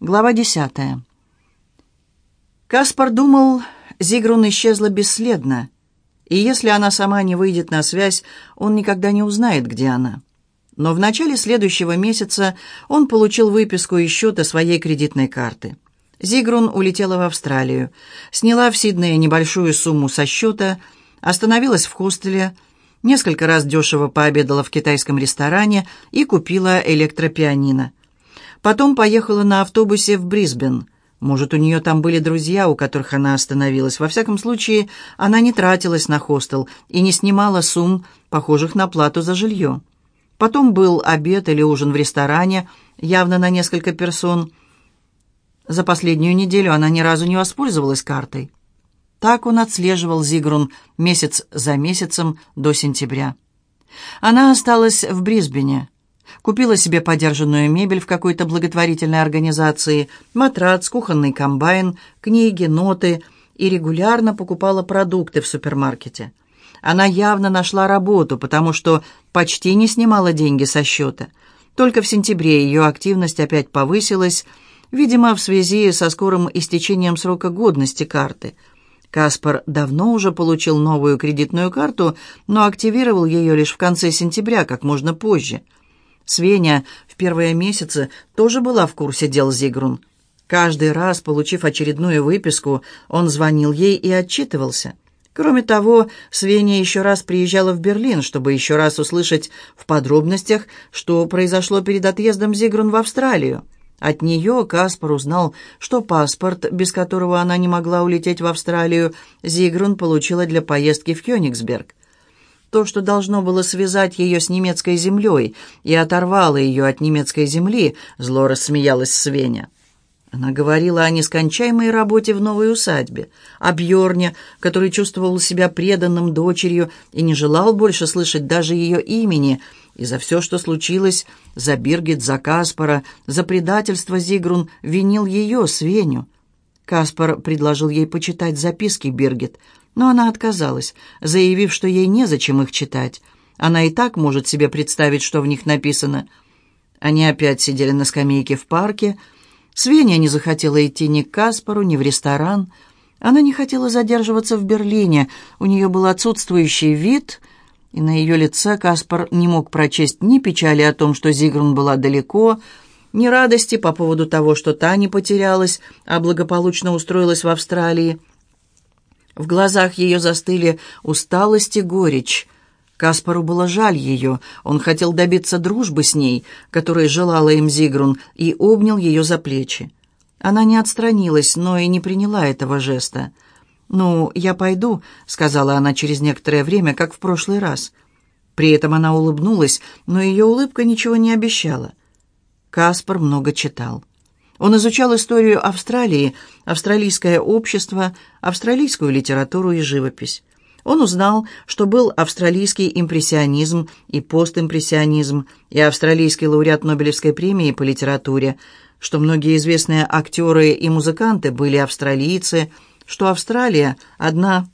Глава десятая. Каспар думал, Зигрун исчезла бесследно, и если она сама не выйдет на связь, он никогда не узнает, где она. Но в начале следующего месяца он получил выписку из счета своей кредитной карты. Зигрун улетела в Австралию, сняла в Сиднее небольшую сумму со счета, остановилась в хостеле, несколько раз дешево пообедала в китайском ресторане и купила электропианино – Потом поехала на автобусе в Брисбен. Может, у нее там были друзья, у которых она остановилась. Во всяком случае, она не тратилась на хостел и не снимала сумм, похожих на плату за жилье. Потом был обед или ужин в ресторане, явно на несколько персон. За последнюю неделю она ни разу не воспользовалась картой. Так он отслеживал Зигрун месяц за месяцем до сентября. Она осталась в Брисбене. Купила себе подержанную мебель в какой-то благотворительной организации, матрац, кухонный комбайн, книги, ноты и регулярно покупала продукты в супермаркете. Она явно нашла работу, потому что почти не снимала деньги со счета. Только в сентябре ее активность опять повысилась, видимо, в связи со скорым истечением срока годности карты. Каспар давно уже получил новую кредитную карту, но активировал ее лишь в конце сентября, как можно позже – Свеня в первые месяцы тоже была в курсе дел Зигрун. Каждый раз, получив очередную выписку, он звонил ей и отчитывался. Кроме того, Свеня еще раз приезжала в Берлин, чтобы еще раз услышать в подробностях, что произошло перед отъездом Зигрун в Австралию. От нее Каспар узнал, что паспорт, без которого она не могла улететь в Австралию, Зигрун получила для поездки в Кёнигсберг то, что должно было связать ее с немецкой землей и оторвало ее от немецкой земли, зло рассмеялась Свеня. Она говорила о нескончаемой работе в новой усадьбе, о Бьорне, который чувствовал себя преданным дочерью и не желал больше слышать даже ее имени, и за все, что случилось, за Биргит, за Каспара, за предательство Зигрун, винил ее, Свеню. Каспар предложил ей почитать записки Биргит – но она отказалась, заявив, что ей незачем их читать. Она и так может себе представить, что в них написано. Они опять сидели на скамейке в парке. Свеня не захотела идти ни к Каспару, ни в ресторан. Она не хотела задерживаться в Берлине. У нее был отсутствующий вид, и на ее лице Каспар не мог прочесть ни печали о том, что Зигрун была далеко, ни радости по поводу того, что та не потерялась, а благополучно устроилась в Австралии. В глазах ее застыли усталость и горечь. Каспару было жаль ее, он хотел добиться дружбы с ней, которой желала им Зигрун, и обнял ее за плечи. Она не отстранилась, но и не приняла этого жеста. «Ну, я пойду», — сказала она через некоторое время, как в прошлый раз. При этом она улыбнулась, но ее улыбка ничего не обещала. Каспар много читал. Он изучал историю Австралии, австралийское общество, австралийскую литературу и живопись. Он узнал, что был австралийский импрессионизм и постимпрессионизм, и австралийский лауреат Нобелевской премии по литературе, что многие известные актеры и музыканты были австралийцы, что Австралия – одна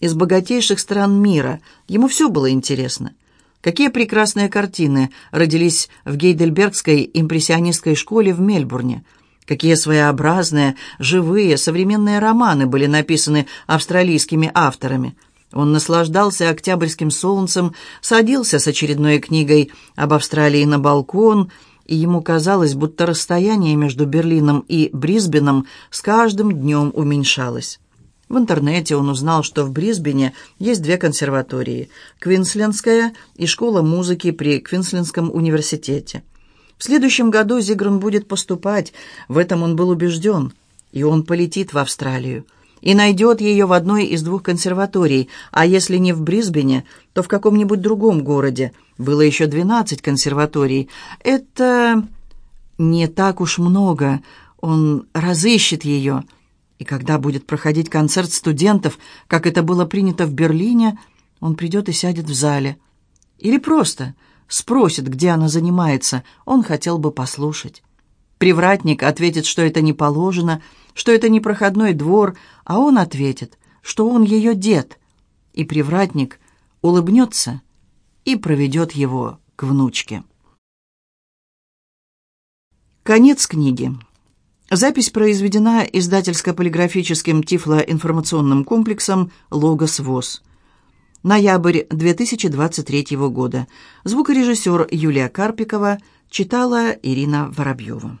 из богатейших стран мира. Ему все было интересно. Какие прекрасные картины родились в Гейдельбергской импрессионистской школе в Мельбурне – Какие своеобразные, живые, современные романы были написаны австралийскими авторами. Он наслаждался октябрьским солнцем, садился с очередной книгой об Австралии на балкон, и ему казалось, будто расстояние между Берлином и Брисбеном с каждым днем уменьшалось. В интернете он узнал, что в Брисбене есть две консерватории – Квинслендская и школа музыки при Квинслендском университете – в следующем году Зигрун будет поступать, в этом он был убежден, и он полетит в Австралию и найдет ее в одной из двух консерваторий, а если не в Брисбене, то в каком-нибудь другом городе. Было еще двенадцать консерваторий. Это не так уж много. Он разыщет ее. И когда будет проходить концерт студентов, как это было принято в Берлине, он придет и сядет в зале. Или просто спросит, где она занимается, он хотел бы послушать. Привратник ответит, что это не положено, что это не проходной двор, а он ответит, что он ее дед. И привратник улыбнется и проведет его к внучке. Конец книги. Запись произведена издательско-полиграфическим тифлоинформационным комплексом «Логос ВОЗ». Ноябрь 2023 года. Звукорежиссер Юлия Карпикова читала Ирина Воробьева.